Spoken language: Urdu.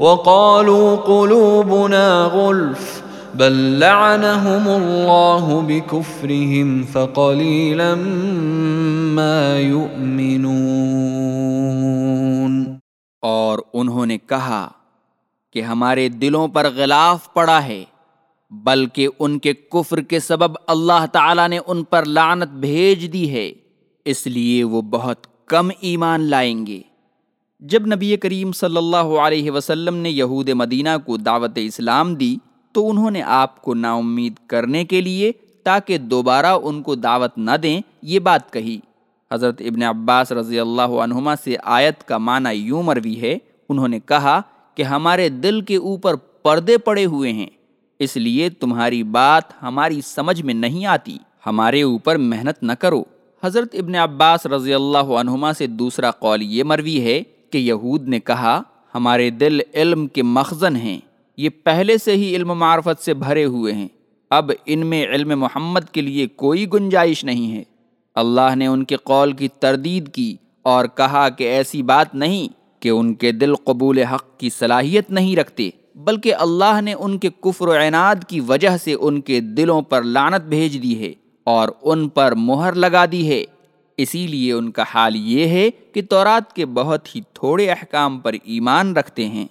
وقالوا قلوبنا غلف، بل لعنهم الله بكفرهم فقليلا ما يؤمنون۔ اور انہوں نے کہا کہ ہمارے دلوں پر غلاف پڑا ہے، بلکہ ان کے کفر کے سبب اللہ تعالیٰ نے ان پر لعنت بھیج دی ہے، اس لیے وہ بہت کم ایمان لائیں گے۔ جب نبی کریم صلی اللہ علیہ وسلم نے یہود مدینہ کو دعوت اسلام دی تو انہوں نے آپ کو نا امید کرنے کے لیے تاکہ دوبارہ ان کو دعوت نہ دیں، یہ بات کہی۔ حضرت ابن عباس رضی اللہ عنہما سے آیت کا معنی یوں مروی ہے، انہوں نے کہا کہ ہمارے دل کے اوپر پردے پڑے ہوئے ہیں، اس لیے تمہاری بات ہماری سمجھ میں نہیں آتی۔ ہمارے اوپر محنت نہ کرو۔ حضرت ابن عباس رضی اللہ عنہما سے دوسرا قول یہ مروی ہے کہ یہود نے کہا، ہمارے دل علم کے مخزن ہیں، یہ پہلے سے ہی علم معرفت سے بھرے ہوئے ہیں۔ اب ان میں علم محمد کے لیے کوئی گنجائش نہیں ہے۔ اللہ نے ان کے قول کی تردید کی اور کہا کہ ایسی بات نہیں کہ ان کے دل قبول حق کی صلاحیت نہیں رکھتے، بلکہ اللہ نے ان کے کفر و عناد کی وجہ سے ان کے دلوں پر لانت بھیج دی ہے اور ان پر مہر لگا دی ہے۔ اسی لیے ان کا حال یہ ہے کہ تورات کے بہت ہی تھوڑے احکام پر ایمان رکھتے ہیں۔